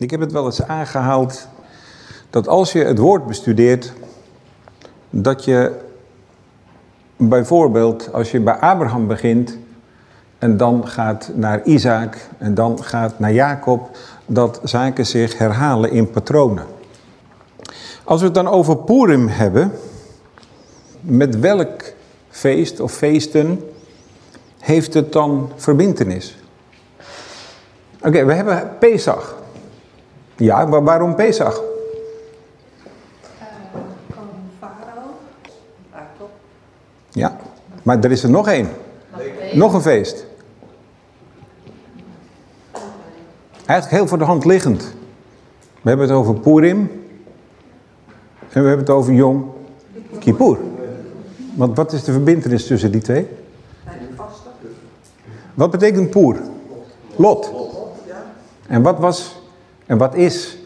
Ik heb het wel eens aangehaald dat als je het woord bestudeert, dat je bijvoorbeeld als je bij Abraham begint en dan gaat naar Isaac en dan gaat naar Jacob, dat zaken zich herhalen in patronen. Als we het dan over Purim hebben, met welk feest of feesten heeft het dan verbintenis? Oké, we hebben Pesach. Ja, maar waarom Pesach? Ja, maar er is er nog één. Nog een feest. Eigenlijk heel voor de hand liggend. We hebben het over Purim. En we hebben het over Yom Kippur. Want wat is de verbindenis tussen die twee? Wat betekent Poer? Lot. En wat was en wat is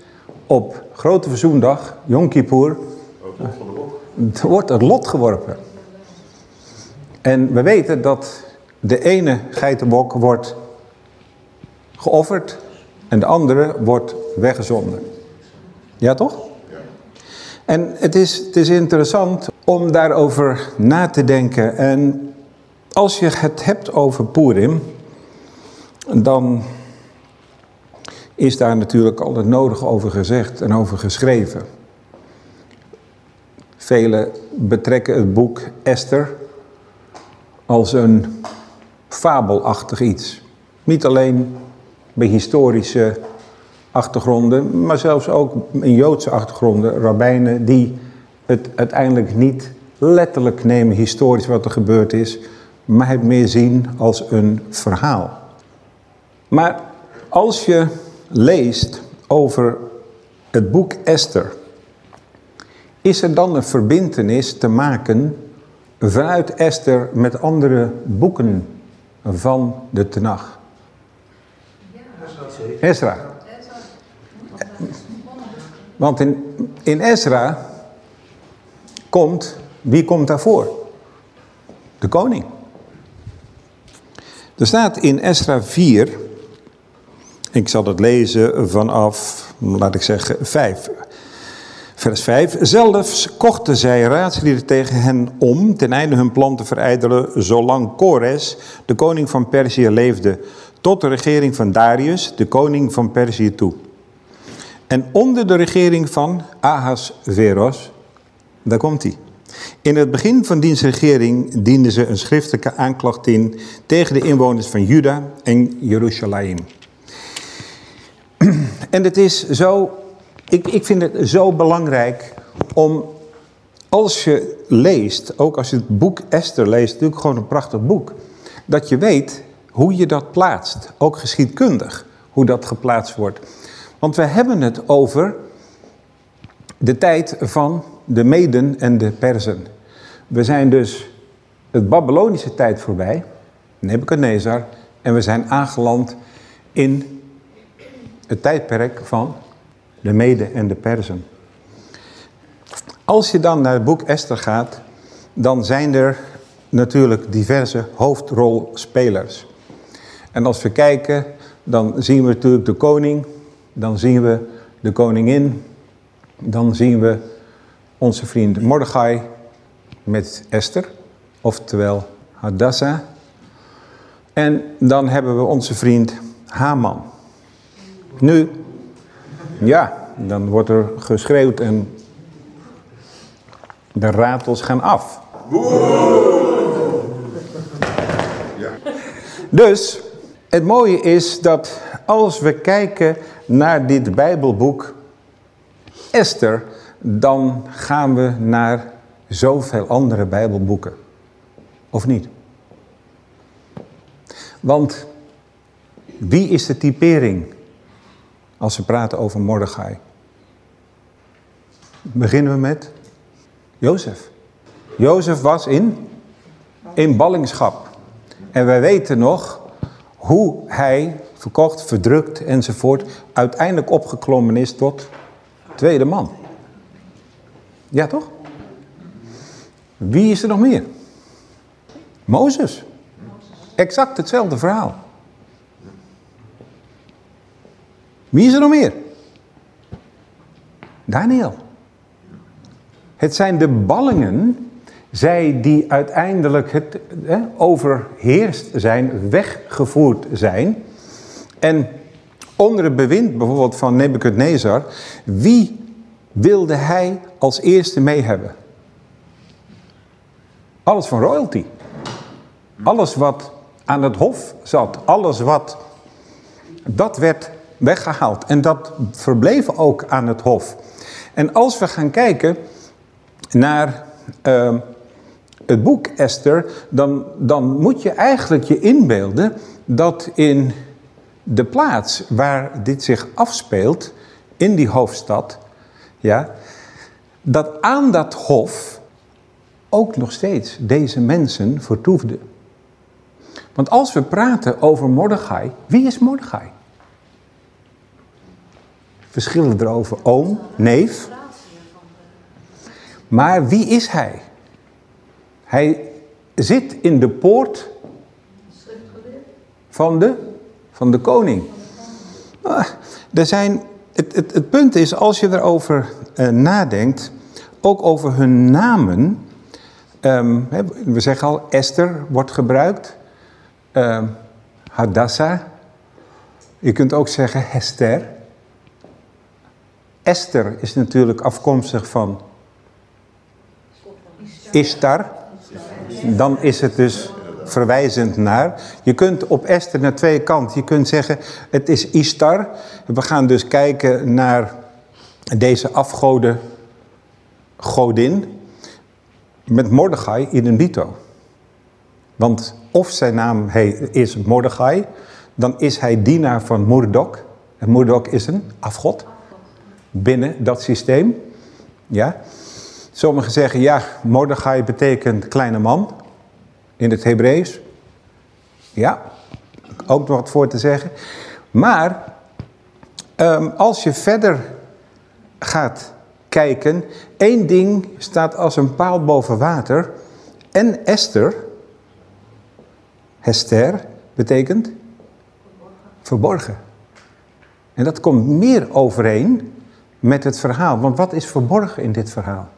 op Grote Verzoendag, Yom Kippur, wordt het lot geworpen. En we weten dat de ene geitenbok wordt geofferd en de andere wordt weggezonden. Ja toch? En het is, het is interessant om daarover na te denken. En als je het hebt over Purim, dan is daar natuurlijk al het nodige over gezegd en over geschreven. Velen betrekken het boek Esther als een fabelachtig iets. Niet alleen bij historische achtergronden, maar zelfs ook in Joodse achtergronden, rabbijnen die het uiteindelijk niet letterlijk nemen historisch wat er gebeurd is, maar het meer zien als een verhaal. Maar als je leest over het boek Esther, is er dan een verbintenis te maken vanuit Esther met andere boeken van de Tenach? Ezra. Want in, in Ezra komt, wie komt daarvoor? De koning. Er staat in Esra 4, ik zal het lezen vanaf, laat ik zeggen, 5. Vers 5. Zelfs kochten zij raadslieden tegen hen om, ten einde hun plan te verijdelen, zolang Kores, de koning van Perzië, leefde, tot de regering van Darius, de koning van Perzië, toe. En onder de regering van Ahasveros, daar komt hij. In het begin van diens regering dienden ze een schriftelijke aanklacht in tegen de inwoners van Juda en Jeruzalem. En het is zo, ik, ik vind het zo belangrijk om, als je leest, ook als je het boek Esther leest, natuurlijk gewoon een prachtig boek, dat je weet hoe je dat plaatst, ook geschiedkundig, hoe dat geplaatst wordt. Want we hebben het over de tijd van de Meden en de Perzen. We zijn dus het Babylonische tijd voorbij, Nebuchadnezzar, en we zijn aangeland in het tijdperk van de Meden en de Perzen. Als je dan naar het boek Esther gaat, dan zijn er natuurlijk diverse hoofdrolspelers. En als we kijken, dan zien we natuurlijk de koning, dan zien we de koningin, dan zien we onze vriend Mordechai met Esther, oftewel Hadassah. En dan hebben we onze vriend Haman. Nu, ja, dan wordt er geschreeuwd en de ratels gaan af. Dus, het mooie is dat als we kijken naar dit Bijbelboek Esther, dan gaan we naar zoveel andere Bijbelboeken. Of niet? Want wie is de typering als we praten over Mordechai? Beginnen we met Jozef. Jozef was in, in ballingschap. En wij weten nog hoe hij verkocht, verdrukt enzovoort, uiteindelijk opgeklommen is tot tweede man. Ja toch? Wie is er nog meer? Mozes. Exact hetzelfde verhaal. Wie is er nog meer? Daniel. Het zijn de ballingen, zij die uiteindelijk het, overheerst zijn, weggevoerd zijn. En onder het bewind bijvoorbeeld van Nebuchadnezzar, wie wilde hij als eerste mee hebben? Alles van royalty. Alles wat aan het hof zat, alles wat, dat werd weggehaald. En dat verbleef ook aan het hof. En als we gaan kijken naar uh, het boek Esther, dan, dan moet je eigenlijk je inbeelden dat in de plaats waar dit zich afspeelt, in die hoofdstad, ja, dat aan dat hof ook nog steeds deze mensen vertoefden. Want als we praten over Mordechai, wie is Mordechai? Verschillen erover oom, neef. Maar wie is hij? Hij zit in de poort van de, van de koning. Ah, er zijn, het, het, het punt is, als je erover uh, nadenkt, ook over hun namen. Um, we zeggen al, Esther wordt gebruikt. Um, Hadassah. Je kunt ook zeggen Hester. Esther is natuurlijk afkomstig van Ishtar. Dan is het dus verwijzend naar. Je kunt op Esther naar twee kanten. Je kunt zeggen, het is Ishtar. We gaan dus kijken naar deze afgode godin. Met Mordechai in dito. Want of zijn naam is Mordechai, dan is hij dienaar van Mordok. En Mordok is een afgod binnen dat systeem. Ja. Sommigen zeggen, ja, Mordechai betekent kleine man in het Hebreeuws. Ja, ook nog wat voor te zeggen. Maar um, als je verder gaat kijken, één ding staat als een paal boven water. En Esther, Hester, betekent verborgen. En dat komt meer overeen met het verhaal. Want wat is verborgen in dit verhaal?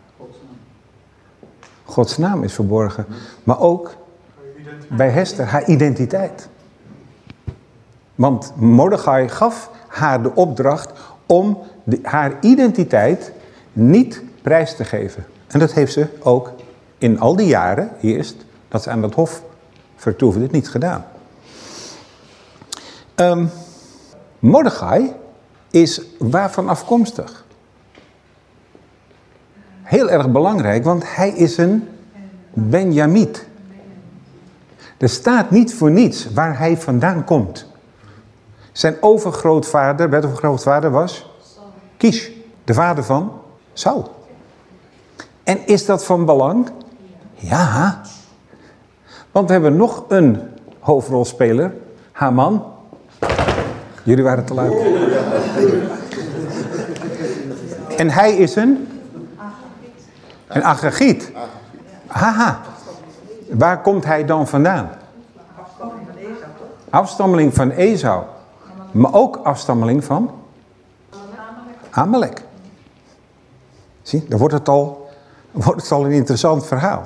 Gods naam is verborgen. Maar ook bij Hester haar identiteit. Want Mordechai gaf haar de opdracht om haar identiteit niet prijs te geven. En dat heeft ze ook in al die jaren eerst dat ze aan dat hof vertoefde niet gedaan. Um, Mordechai is waarvan afkomstig? Heel erg belangrijk, want hij is een Benjamiet. Er staat niet voor niets waar hij vandaan komt. Zijn overgrootvader, wat overgrootvader was? Kish, de vader van Saul. En is dat van belang? Ja. Want we hebben nog een hoofdrolspeler, Haman. Jullie waren te laat. En hij is een? Een Agagiet. Haha. Waar komt hij dan vandaan? Afstammeling van Esau. Maar ook afstammeling van? Amalek. Zie, dan wordt het, al, wordt het al een interessant verhaal.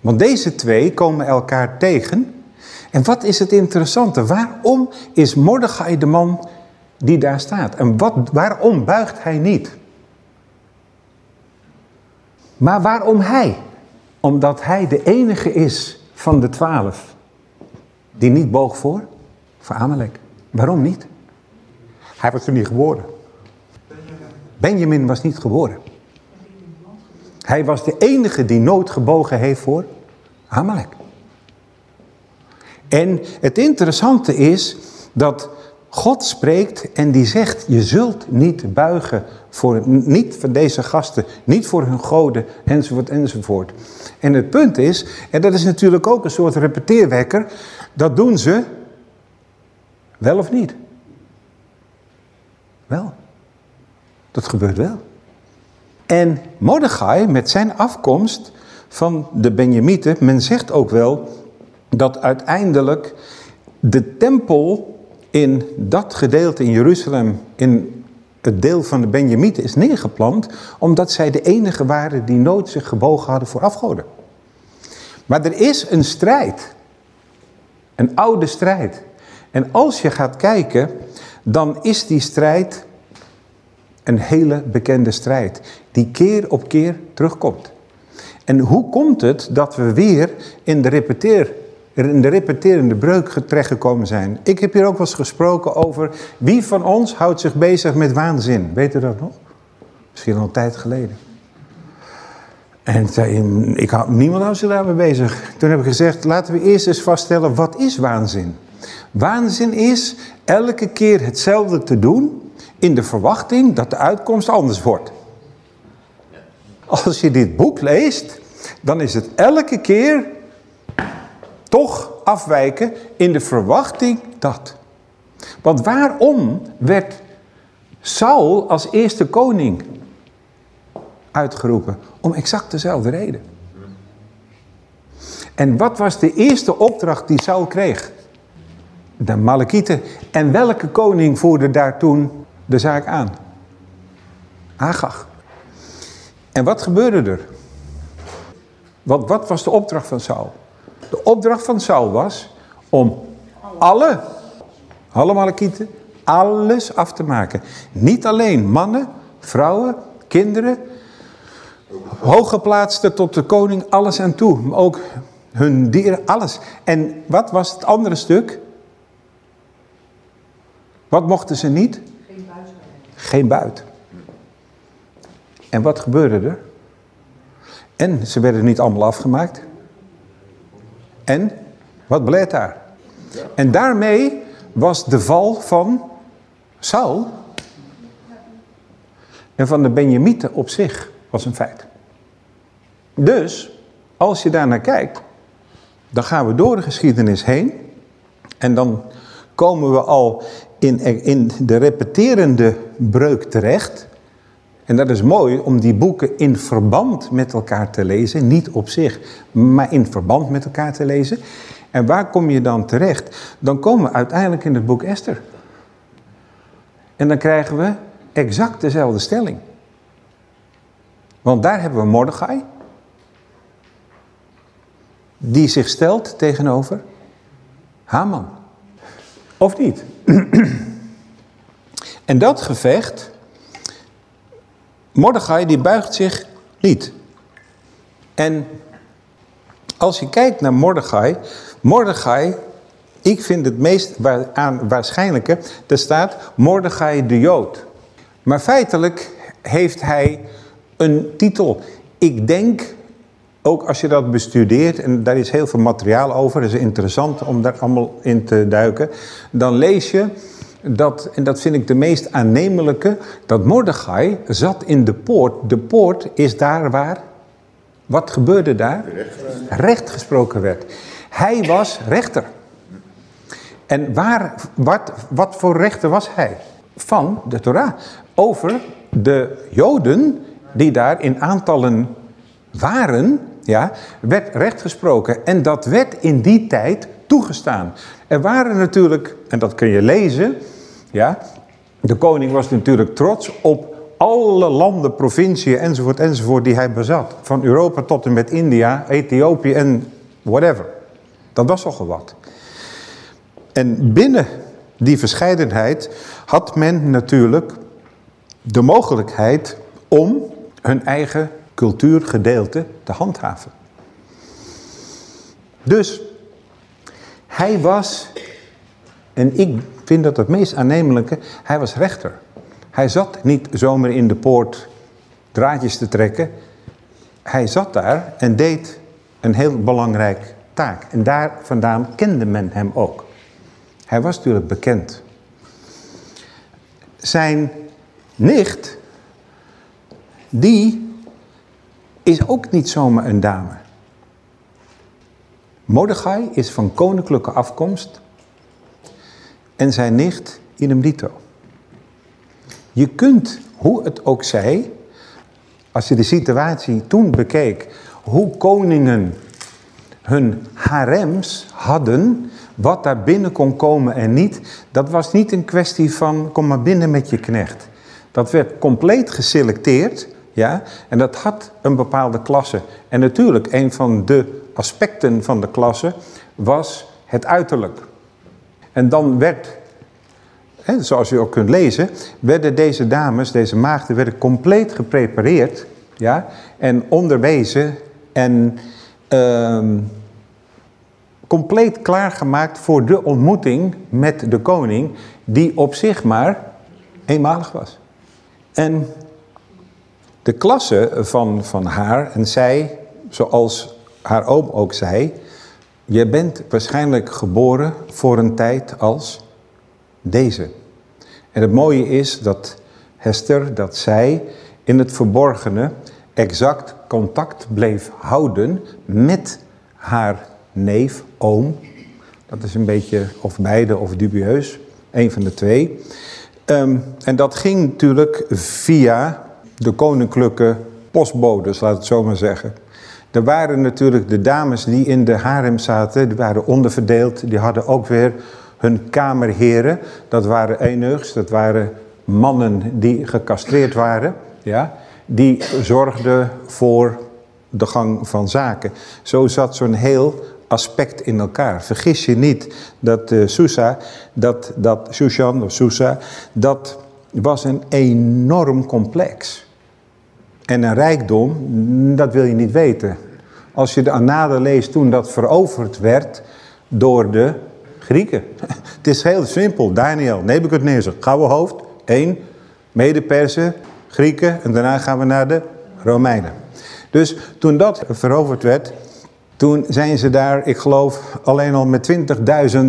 Want deze twee komen elkaar tegen. En wat is het interessante? Waarom is Mordechai de man die daar staat? En wat, waarom buigt hij niet? Maar waarom hij? Omdat hij de enige is van de twaalf die niet boog voor, voor Amalek. Waarom niet? Hij was toen niet geboren. Benjamin was niet geboren. Hij was de enige die nooit gebogen heeft voor Amalek. En het interessante is dat God spreekt en die zegt, je zult niet buigen voor, niet voor deze gasten, niet voor hun goden, enzovoort, enzovoort. En het punt is, en dat is natuurlijk ook een soort repeteerwekker, dat doen ze wel of niet? Wel. Dat gebeurt wel. En Mordechai met zijn afkomst van de Benjamieten, men zegt ook wel dat uiteindelijk de tempel in dat gedeelte in Jeruzalem in het deel van de Benjamieten is neergeplant, omdat zij de enige waren die nooit zich gebogen hadden voor afgoden. Maar er is een strijd. Een oude strijd. En als je gaat kijken, dan is die strijd een hele bekende strijd. Die keer op keer terugkomt. En hoe komt het dat we weer in de, repeteer, in de repeterende breuk terechtgekomen zijn? Ik heb hier ook wel eens gesproken over wie van ons houdt zich bezig met waanzin. Weet u dat nog? Misschien al een tijd geleden. En ik had, niemand houdt zich daarmee bezig. Toen heb ik gezegd, laten we eerst eens vaststellen, wat is waanzin? Waanzin is elke keer hetzelfde te doen in de verwachting dat de uitkomst anders wordt. Als je dit boek leest, dan is het elke keer toch afwijken in de verwachting dat. Want waarom werd Saul als eerste koning uitgeroepen? Om exact dezelfde reden. En wat was de eerste opdracht die Saul kreeg? De Malakieten. En welke koning voerde daar toen de zaak aan? Agag. En wat gebeurde er? Wat, wat was de opdracht van Saul? De opdracht van Saul was om alle, alle Malakieten, alles af te maken. Niet alleen mannen, vrouwen, kinderen, hooggeplaatsten tot de koning, alles aan toe. Maar ook hun dieren, alles. En wat was het andere stuk? Wat mochten ze niet? Geen buit. Geen buit. En wat gebeurde er? En ze werden niet allemaal afgemaakt. En wat bleek daar? En daarmee was de val van Saul en van de Benjamieten op zich was een feit. Dus, als je daar naar kijkt, dan gaan we door de geschiedenis heen. En dan komen we al in, in de repeterende breuk terecht. En dat is mooi om die boeken in verband met elkaar te lezen. Niet op zich, maar in verband met elkaar te lezen. En waar kom je dan terecht? Dan komen we uiteindelijk in het boek Esther. En dan krijgen we exact dezelfde stelling. Want daar hebben we Mordechai. Die zich stelt tegenover Haman. Of niet? en dat gevecht Mordechai die buigt zich niet. En als je kijkt naar Mordechai, Mordechai, ik vind het meest waarschijnlijke, er staat Mordechai de Jood. Maar feitelijk heeft hij een titel. Ik denk, ook als je dat bestudeert, en daar is heel veel materiaal over, het is interessant om daar allemaal in te duiken, dan lees je dat, en dat vind ik de meest aannemelijke, dat Mordechai zat in de poort. De poort is daar waar, wat gebeurde daar? Recht gesproken werd. Hij was rechter. En waar, wat, wat voor rechter was hij? Van de Torah. Over de Joden die daar in aantallen waren, ja, werd recht gesproken. En dat werd in die tijd toegestaan. Er waren natuurlijk, en dat kun je lezen, ja? De koning was natuurlijk trots op alle landen, provinciën enzovoort enzovoort die hij bezat. Van Europa tot en met India, Ethiopië en whatever. Dat was al wat. En binnen die verscheidenheid had men natuurlijk de mogelijkheid om hun eigen cultuurgedeelte te handhaven. Dus hij was, en ik vind dat het meest aannemelijke, hij was rechter. Hij zat niet zomaar in de poort draadjes te trekken. Hij zat daar en deed een heel belangrijk taak. En daar vandaan kende men hem ook. Hij was natuurlijk bekend. Zijn nicht, die is ook niet zomaar een dame. Mordechai is van koninklijke afkomst en zijn nicht Inemdito. Je kunt, hoe het ook zij, als je de situatie toen bekeek, hoe koningen hun harems hadden, wat daar binnen kon komen en niet, dat was niet een kwestie van kom maar binnen met je knecht. Dat werd compleet geselecteerd. Ja, en dat had een bepaalde klasse. En natuurlijk, een van de aspecten van de klasse was het uiterlijk. En dan werd, hè, zoals u ook kunt lezen, werden deze dames, deze maagden, werden compleet geprepareerd. Ja, en onderwezen en ehm, compleet klaargemaakt voor de ontmoeting met de koning, die op zich maar eenmalig was. En de klasse van, van haar en zij, zoals haar oom ook zei, je bent waarschijnlijk geboren voor een tijd als deze. En het mooie is dat Hester, dat zij in het verborgene exact contact bleef houden met haar neef, oom. Dat is een beetje of beide of dubieus, een van de twee. Ehm, en dat ging natuurlijk via de koninklijke postbodes, laat het zo maar zeggen. Er waren natuurlijk de dames die in de harem zaten, die waren onderverdeeld. Die hadden ook weer hun kamerheren. Dat waren eunuchs, dat waren mannen die gecastreerd waren. Ja, die zorgden voor de gang van zaken. Zo zat zo'n heel aspect in elkaar. Vergis je niet dat uh, Susa, dat, dat Shushan of Susa, dat was een enorm complex. En een rijkdom, dat wil je niet weten. Als je de Anade leest toen dat veroverd werd door de Grieken. Het is heel simpel. Daniel, Nebuchadnezzar, gouden hoofd, één. Mede-Persen, Grieken en daarna gaan we naar de Romeinen. Dus toen dat veroverd werd, toen zijn ze daar, ik geloof, alleen al met 20.000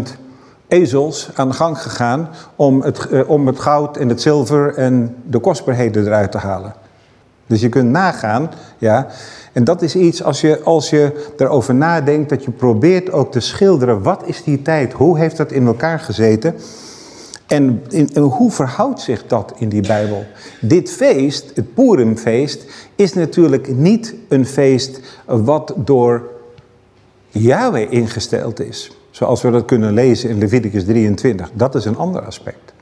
ezels aan de gang gegaan om het, eh, om het goud en het zilver en de kostbaarheden eruit te halen. Dus je kunt nagaan, ja. En dat is iets, als je, als je erover nadenkt, dat je probeert ook te schilderen, wat is die tijd? Hoe heeft dat in elkaar gezeten? En, en hoe verhoudt zich dat in die Bijbel? Dit feest, het Purimfeest, is natuurlijk niet een feest wat door Yahweh ingesteld is. Zoals we dat kunnen lezen in Leviticus 23. Dat is een ander aspect.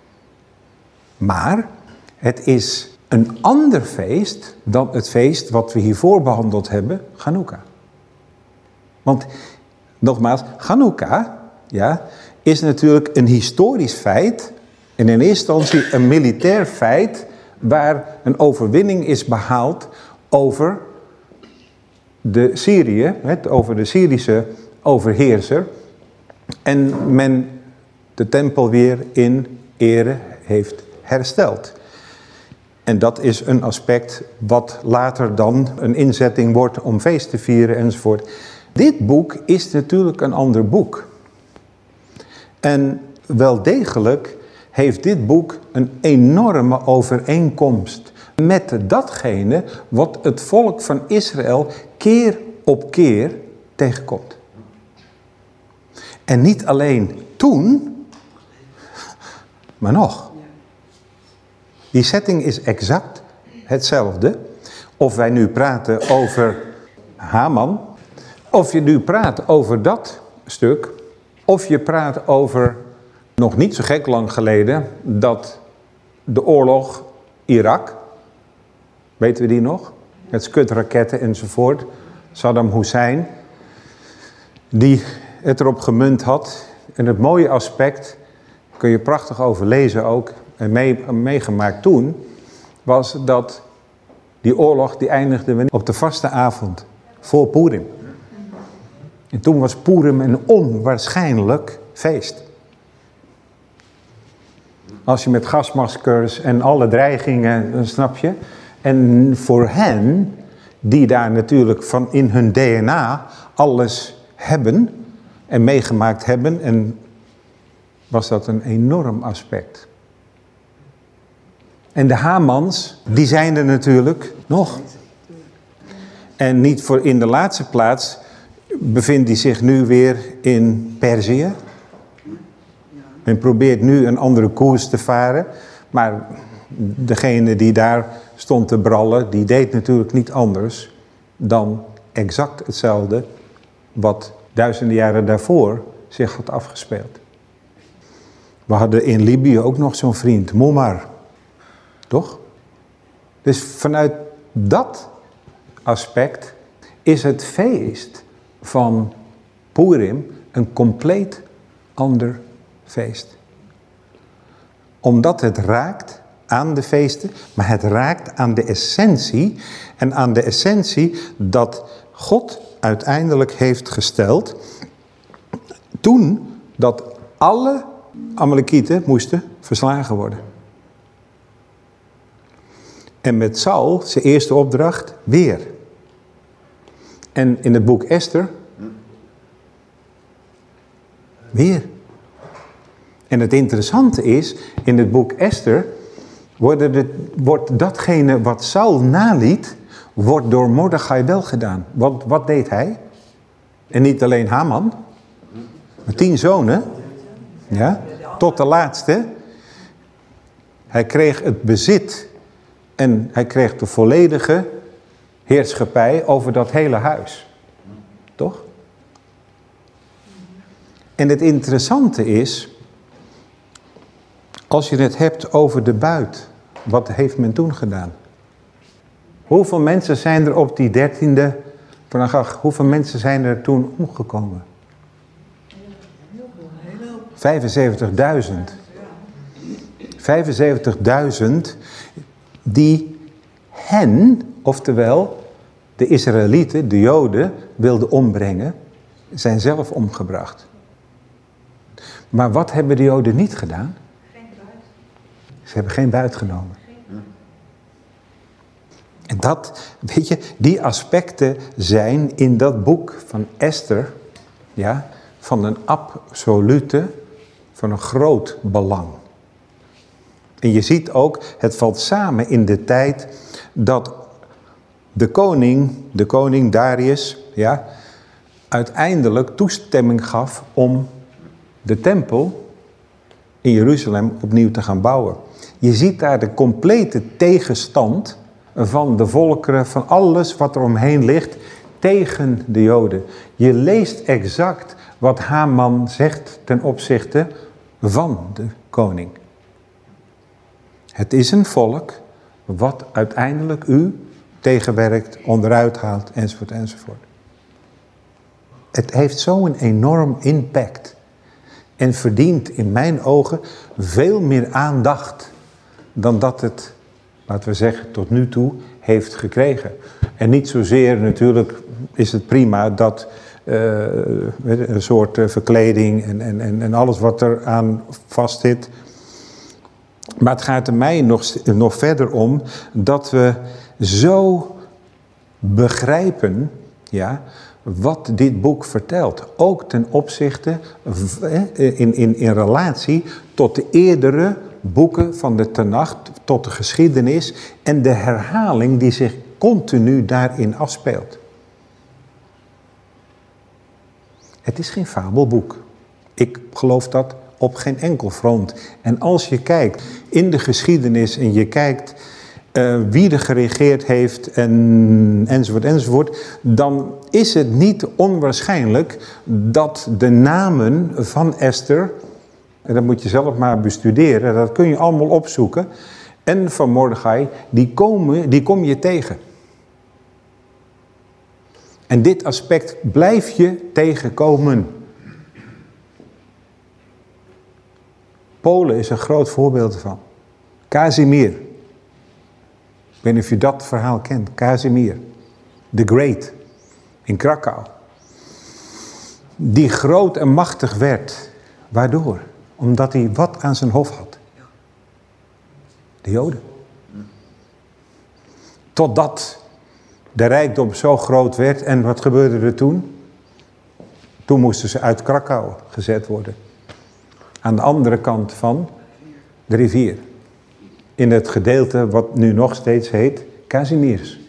Maar het is een ander feest dan het feest wat we hiervoor behandeld hebben, Hanukkah. Want, nogmaals, Hanukkah ja, is natuurlijk een historisch feit en in eerste instantie een militair feit waar een overwinning is behaald over de Syrië, over de Syrische overheerser. En men de tempel weer in ere heeft hersteld. En dat is een aspect wat later dan een inzetting wordt om feest te vieren enzovoort. Dit boek is natuurlijk een ander boek. En wel degelijk heeft dit boek een enorme overeenkomst met datgene wat het volk van Israël keer op keer tegenkomt. En niet alleen toen, maar nog. Die setting is exact hetzelfde. Of wij nu praten over Haman, of je nu praat over dat stuk, of je praat over nog niet zo gek lang geleden dat de oorlog Irak, weten we die nog? Met skutraketten enzovoort. Saddam Hussein, die het erop gemunt had. En het mooie aspect, kun je prachtig overlezen ook, mee, meegemaakt toen, was dat die oorlog die eindigde op de vaste avond voor Purim. En toen was Purim een onwaarschijnlijk feest. Als je met gasmaskers en alle dreigingen, snap je. En voor hen, die daar natuurlijk van in hun DNA alles hebben en meegemaakt hebben, en was dat een enorm aspect. En de Hamans, die zijn er natuurlijk nog. En niet voor in de laatste plaats bevindt hij zich nu weer in Perzië. Men probeert nu een andere koers te varen. Maar degene die daar stond te brallen, die deed natuurlijk niet anders dan exact hetzelfde wat duizenden jaren daarvoor zich had afgespeeld. We hadden in Libië ook nog zo'n vriend, Muammar. Toch? Dus vanuit dat aspect is het feest van Purim een compleet ander feest. Omdat het raakt aan de feesten, maar het raakt aan de essentie. En aan de essentie dat God uiteindelijk heeft gesteld toen dat alle Amalekieten moesten verslagen worden. En met Saul, zijn eerste opdracht, weer. En in het boek Esther, weer. En het interessante is, in het boek Esther wordt, datgene wat Saul naliet, wordt door Mordechai wel gedaan. Want wat deed hij? En niet alleen Haman, maar tien zonen, ja, tot de laatste. Hij kreeg het bezit en hij kreeg de volledige heerschappij over dat hele huis. Toch? En het interessante is, als je het hebt over de buit, wat heeft men toen gedaan? Hoeveel mensen zijn er op die dertiende van Agag, hoeveel mensen zijn er toen omgekomen? 75.000. 75.000 die hen, oftewel de Israëlieten, de Joden, wilden ombrengen, zijn zelf omgebracht. Maar wat hebben de Joden niet gedaan? Geen. Ze hebben geen buit genomen. En dat, weet je, die aspecten zijn in dat boek van Esther, ja, van een absolute, van een groot belang. En je ziet ook, het valt samen in de tijd dat de koning, de koning Darius, ja, uiteindelijk toestemming gaf om de tempel in Jeruzalem opnieuw te gaan bouwen. Je ziet daar de complete tegenstand van de volkeren, van alles wat er omheen ligt, tegen de Joden. Je leest exact wat Haman zegt ten opzichte van de koning. Het is een volk wat uiteindelijk u tegenwerkt, onderuit haalt, enzovoort, enzovoort. Het heeft zo'n enorm impact en verdient in mijn ogen veel meer aandacht dan dat het, laten we zeggen, tot nu toe heeft gekregen. En niet zozeer natuurlijk is het prima dat uh, een soort uh, verkleding en, en, en alles wat er aan vastzit. Maar het gaat er mij nog, nog verder om dat we zo begrijpen ja, wat dit boek vertelt. Ook ten opzichte, in, in, in relatie tot de eerdere boeken van de Tenach, tot de geschiedenis en de herhaling die zich continu daarin afspeelt. Het is geen fabelboek. Ik geloof dat op geen enkel front. En als je kijkt in de geschiedenis en je kijkt uh, wie er geregeerd heeft en, enzovoort enzovoort, dan is het niet onwaarschijnlijk dat de namen van Esther, en dat moet je zelf maar bestuderen, dat kun je allemaal opzoeken, en van Mordechai, die, komen, die kom je tegen. En dit aspect blijf je tegenkomen. Polen is een groot voorbeeld ervan. Casimir. Ik weet niet of je dat verhaal kent. Casimir. The Great. In Krakau. Die groot en machtig werd. Waardoor? Omdat hij wat aan zijn hoofd had. De Joden. Totdat de rijkdom zo groot werd. En wat gebeurde er toen? Toen moesten ze uit Krakau gezet worden. Aan de andere kant van de rivier. In het gedeelte wat nu nog steeds heet Kazimiers.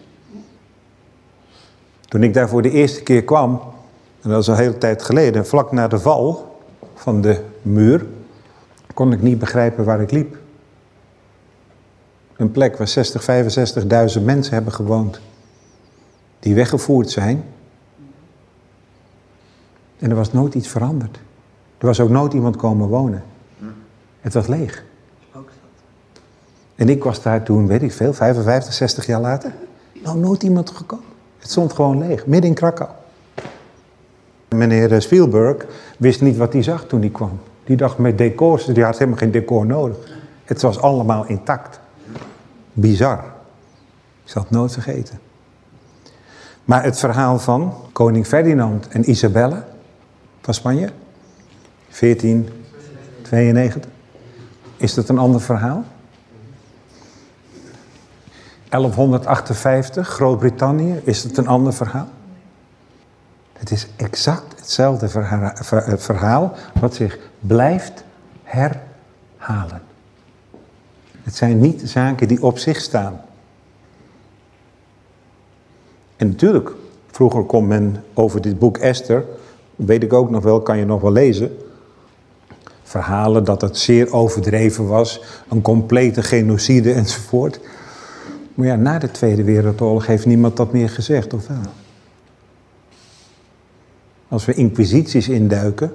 Toen ik daar voor de eerste keer kwam, en dat is een hele tijd geleden, vlak na de val van de muur, kon ik niet begrijpen waar ik liep. Een plek waar 60, 65.000 mensen hebben gewoond die weggevoerd zijn. En er was nooit iets veranderd. Er was ook nooit iemand komen wonen. Het was leeg. En ik was daar toen, weet ik veel, 55, 60 jaar later. Nou, nooit iemand gekomen. Het stond gewoon leeg, midden in Krakau. Meneer eh, Spielberg wist niet wat hij zag toen hij kwam. Die dacht met decors, die had helemaal geen decor nodig. Het was allemaal intact. Bizar. Ik zal het nooit vergeten. Maar het verhaal van koning Ferdinand en Isabelle van Spanje, 1492, is dat een ander verhaal? 1158, Groot-Brittannië, is het een ander verhaal? Het is exact hetzelfde verhaal wat zich blijft herhalen. Het zijn niet zaken die op zich staan. En natuurlijk, vroeger kon men over dit boek Esther, weet ik ook nog wel, kan je nog wel lezen. Verhalen dat het zeer overdreven was, een complete genocide enzovoort. Maar ja, na de Tweede Wereldoorlog heeft niemand dat meer gezegd, of wel? Als we inquisities induiken,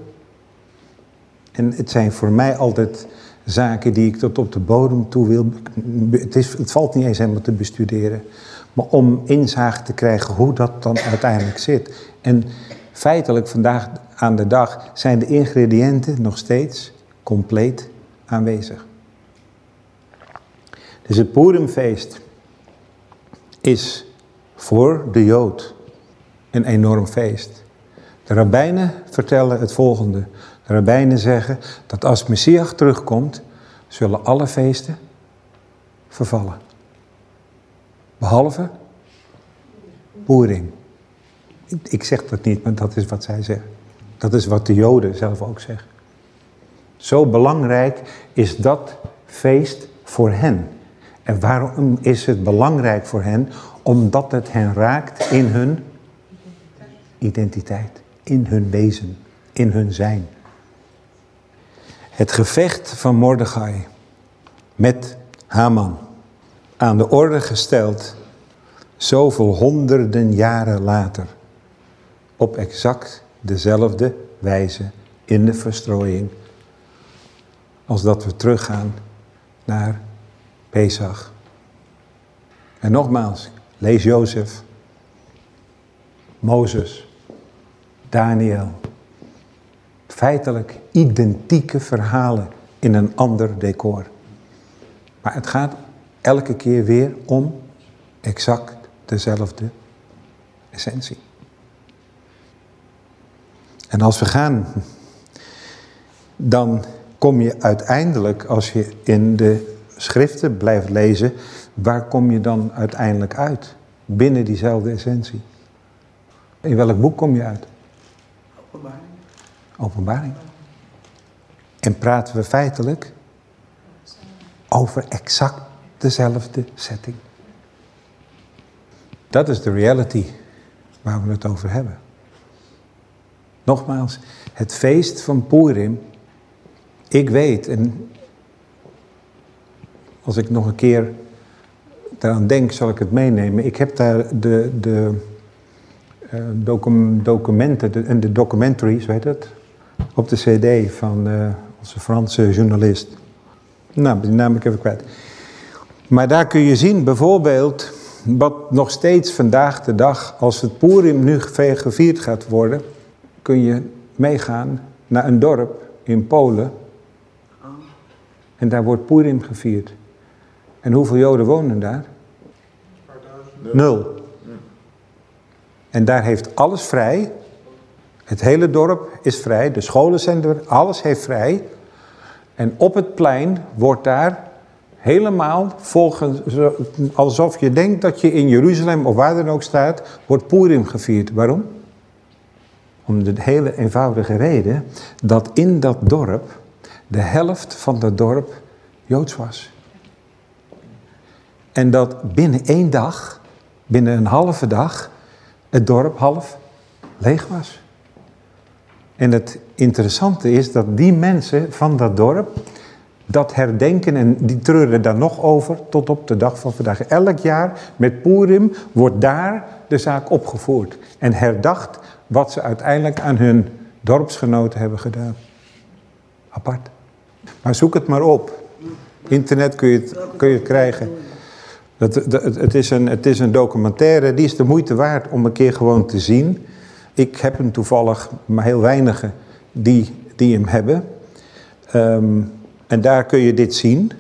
en het zijn voor mij altijd zaken die ik tot op de bodem toe wil. Het, is, het valt niet eens helemaal te bestuderen. Maar om inzage te krijgen hoe dat dan uiteindelijk zit. En feitelijk vandaag aan de dag zijn de ingrediënten nog steeds compleet aanwezig. Dus het Purimfeest is voor de Jood een enorm feest. De rabbijnen vertellen het volgende. De rabbijnen zeggen dat als Messias terugkomt, zullen alle feesten vervallen. Behalve Purim. Ik zeg dat niet, maar dat is wat zij zeggen. Dat is wat de Joden zelf ook zeggen. Zo belangrijk is dat feest voor hen. En waarom is het belangrijk voor hen? Omdat het hen raakt in hun identiteit, in hun wezen, in hun zijn. Het gevecht van Mordechai met Haman aan de orde gesteld, zoveel honderden jaren later, op exact dezelfde wijze in de verstrooiing, als dat we teruggaan naar Pesach. En nogmaals, lees Jozef, Mozes, Daniel. Feitelijk identieke verhalen in een ander decor. Maar het gaat elke keer weer om exact dezelfde essentie. En als we gaan, dan kom je uiteindelijk, als je in de schriften blijft lezen, waar kom je dan uiteindelijk uit? Binnen diezelfde essentie. In welk boek kom je uit? Openbaring. Openbaring. En praten we feitelijk over exact dezelfde setting. Dat is de reality waar we het over hebben. Nogmaals, het feest van Purim. Ik weet, en als ik nog een keer daaraan denk, zal ik het meenemen. Ik heb daar de, de uh, documenten en de documentaries, weet het, op de cd van uh, onze Franse journalist. Nou, die naam ik even kwijt. Maar daar kun je zien bijvoorbeeld wat nog steeds vandaag de dag, als het Purim nu gevierd gaat worden, kun je meegaan naar een dorp in Polen. En daar wordt Purim gevierd. En hoeveel Joden wonen daar? Nul. En daar heeft alles vrij. Het hele dorp is vrij, de scholen zijn er, alles heeft vrij. En op het plein wordt daar helemaal volgens, alsof je denkt dat je in Jeruzalem of waar dan ook staat, wordt Purim gevierd. Waarom? Om de hele eenvoudige reden dat in dat dorp de helft van dat dorp Joods was. En dat binnen één dag, binnen een halve dag, het dorp half leeg was. En het interessante is dat die mensen van dat dorp dat herdenken en die treuren daar nog over tot op de dag van vandaag. Elk jaar met Purim wordt daar de zaak opgevoerd en herdacht wat ze uiteindelijk aan hun dorpsgenoten hebben gedaan. Apart. Maar zoek het maar op. Internet kun je het, kun je krijgen. Het, het, is een, het is een documentaire, die is de moeite waard om een keer gewoon te zien. Ik heb hem toevallig, maar heel weinigen die, die hem hebben. Ehm, en daar kun je dit zien.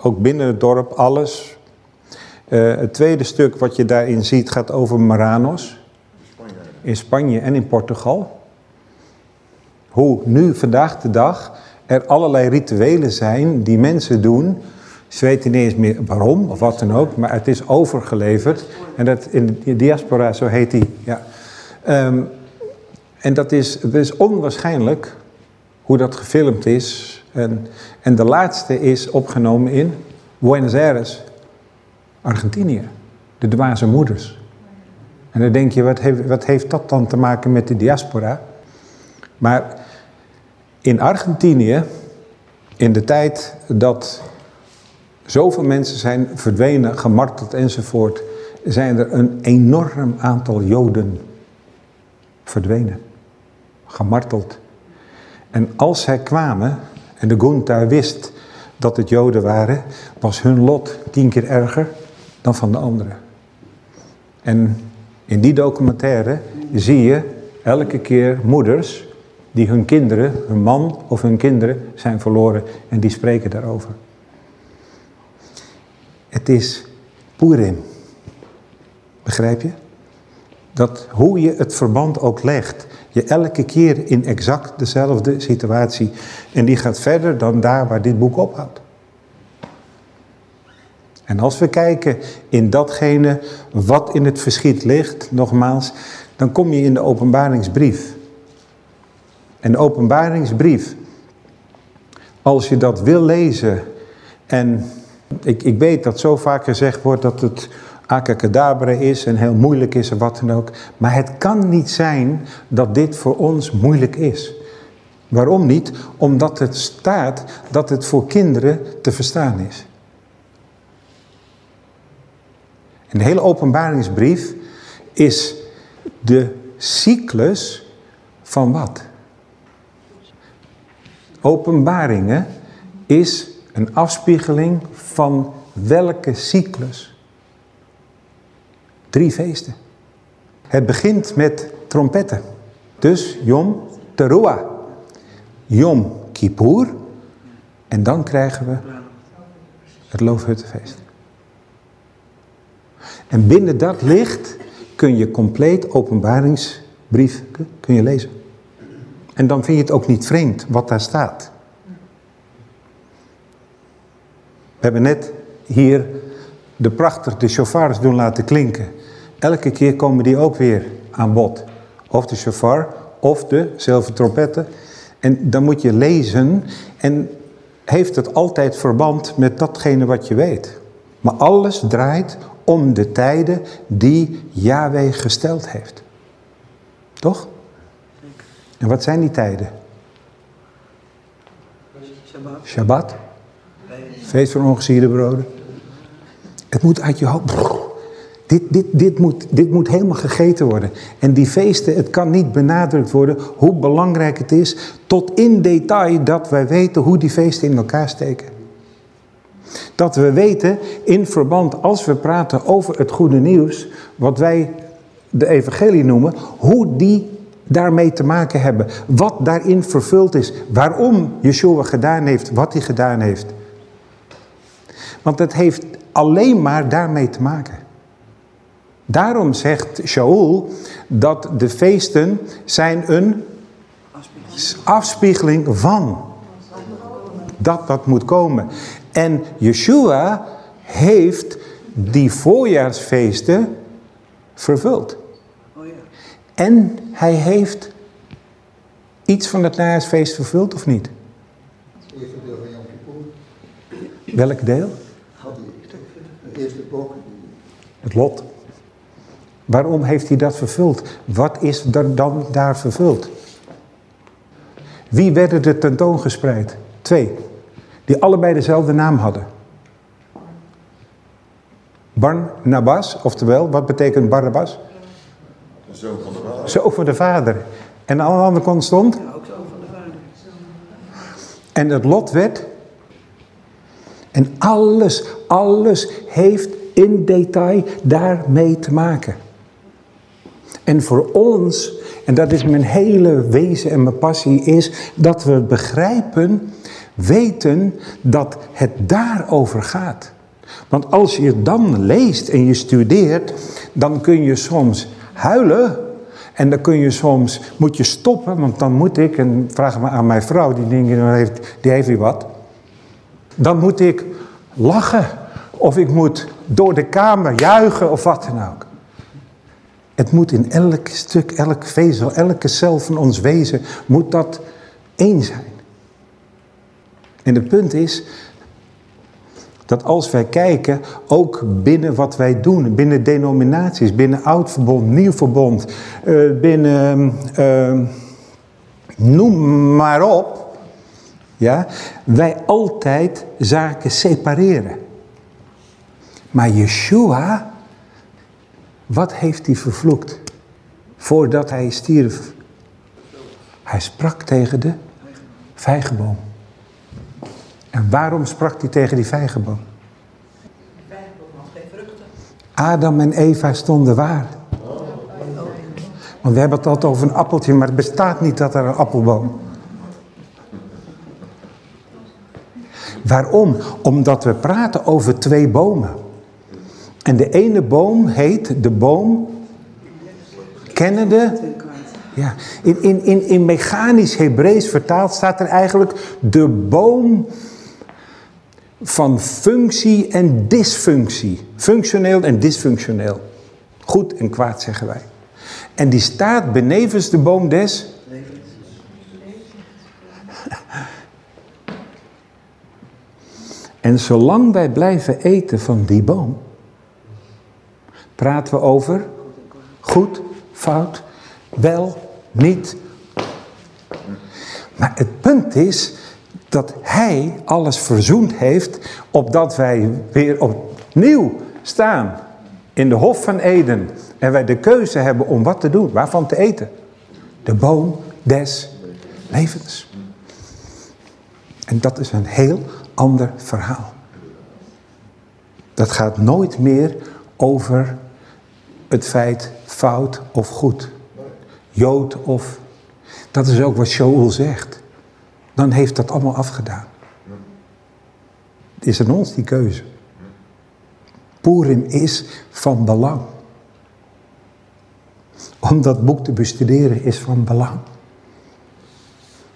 Ook binnen het dorp, alles. Uh, het tweede stuk wat je daarin ziet gaat over Maranos. In Spanje en in Portugal. Hoe nu, vandaag de dag, er allerlei rituelen zijn die mensen doen. Ze weten niet eens meer waarom of wat dan ook, maar het is overgeleverd. En dat in de diaspora, zo heet die. Ja. Um, en dat is, het is onwaarschijnlijk hoe dat gefilmd is. En, en de laatste is opgenomen in Buenos Aires, Argentinië. De dwaze moeders. En dan denk je, wat heeft, wat heeft dat dan te maken met de diaspora? Maar in Argentinië, in de tijd dat zoveel mensen zijn verdwenen, gemarteld enzovoort, zijn er een enorm aantal Joden verdwenen, gemarteld. En als zij kwamen, en de Gunta wist dat het Joden waren, was hun lot tien keer erger dan van de anderen. En in die documentaire zie je elke keer moeders die hun kinderen, hun man of hun kinderen zijn verloren en die spreken daarover. Het is Purim. Begrijp je? Dat hoe je het verband ook legt, je elke keer in exact dezelfde situatie. En die gaat verder dan daar waar dit boek ophoudt. En als we kijken in datgene wat in het verschiet ligt, nogmaals, dan kom je in de openbaringsbrief. En de openbaringsbrief, als je dat wil lezen, en ik, ik weet dat zo vaak gezegd wordt dat het akakadabra is en heel moeilijk is en wat dan ook. Maar het kan niet zijn dat dit voor ons moeilijk is. Waarom niet? Omdat het staat dat het voor kinderen te verstaan is. En de hele openbaringsbrief is de cyclus van wat? Openbaringen is een afspiegeling van welke cyclus? Drie feesten. Het begint met trompetten. Dus Yom Teruah. Yom Kippur. En dan krijgen we het Loofhuttenfeest. En binnen dat licht kun je compleet openbaringsbrief kun je lezen. En dan vind je het ook niet vreemd wat daar staat. We hebben net hier de prachtig de doen laten klinken. Elke keer komen die ook weer aan bod. Of de chauffeur, of de zilvertrompetten. En dan moet je lezen en heeft het altijd verband met datgene wat je weet. Maar alles draait om de tijden die Yahweh gesteld heeft. Toch? En wat zijn die tijden? Shabbat. Shabbat. Feest van ongesierde broden. Het moet uit je hoofd. Dit, dit, dit, moet, dit moet helemaal gegeten worden. En die feesten, het kan niet benadrukt worden hoe belangrijk het is, tot in detail dat wij weten hoe die feesten in elkaar steken. Dat we weten in verband, als we praten over het goede nieuws, wat wij de evangelie noemen, hoe die daarmee te maken hebben. Wat daarin vervuld is. Waarom Yeshua gedaan heeft wat hij gedaan heeft. Want het heeft alleen maar daarmee te maken. Daarom zegt Shaul dat de feesten zijn een afspiegeling van dat wat moet komen. En Yeshua heeft die voorjaarsfeesten vervuld. En hij heeft iets van het najaarsfeest vervuld of niet? Het eerste deel van Yom Kippur. Welk deel? Het eerste boek. Het lot. Waarom heeft hij dat vervuld? Wat is er dan daar vervuld? Wie werden er tentoongespreid? Twee. Die allebei dezelfde naam hadden. Barnabas, oftewel, wat betekent Barnabas? De zoon van de vader. Zoon van de vader. En aan de andere kant stond? Ja, ook zoon van de vader. En het lot werd En alles, alles heeft in detail daarmee te maken. En voor ons, en dat is mijn hele wezen en mijn passie, is dat we begrijpen, weten dat het daarover gaat. Want als je dan leest en je studeert, dan kun je soms huilen. En dan kun je soms, moet je stoppen, want dan moet ik, en vraag me aan mijn vrouw, die, denkt, heeft, die heeft wat. Dan moet ik lachen. Of ik moet door de kamer juichen of wat dan ook. Het moet in elk stuk, elk vezel, elke cel van ons wezen, moet dat één zijn. En het punt is, dat als wij kijken, ook binnen wat wij doen, binnen denominaties, binnen oud verbond, nieuw verbond, uh, binnen, uh, noem maar op, ja, wij altijd zaken separeren. Maar Yeshua, wat heeft hij vervloekt voordat hij stierf? Hij sprak tegen de vijgenboom. En waarom sprak hij tegen die vijgenboom? Adam en Eva stonden waar. Want we hebben het altijd over een appeltje, maar het bestaat niet dat er een appelboom. Waarom? Omdat we praten over twee bomen. En de ene boom heet de boom kennende. Ja, in, in, in, in mechanisch Hebreeuws vertaald staat er eigenlijk de boom van functie en dysfunctie. Functioneel en dysfunctioneel. Goed en kwaad zeggen wij. En die staat benevens de boom des... En zolang wij blijven eten van die boom, praten we over goed, fout, wel, niet. Maar het punt is dat hij alles verzoend heeft, opdat wij weer opnieuw staan in de hof van Eden. En wij de keuze hebben om wat te doen, waarvan te eten. De boom des levens. En dat is een heel ander verhaal. Dat gaat nooit meer over het feit fout of goed. Jood of... Dat is ook wat Shaul zegt dan heeft dat allemaal afgedaan. Is aan ons die keuze. Purim is van belang. Om dat boek te bestuderen is van belang.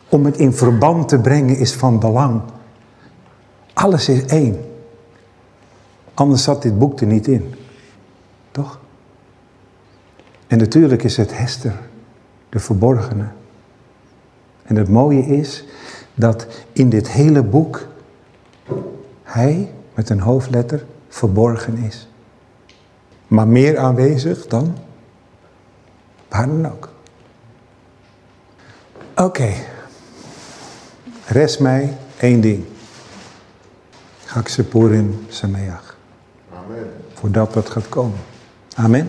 Om het in verband te brengen is van belang. Alles is één. Anders zat dit boek er niet in. Toch? En natuurlijk is het Hester, de verborgene. En het mooie is dat in dit hele boek hij met een hoofdletter verborgen is. Maar meer aanwezig dan waar dan ook. Oké. Okay. Rest mij één ding. Haksepurim Sameach. Amen. Voordat dat gaat komen. Amen.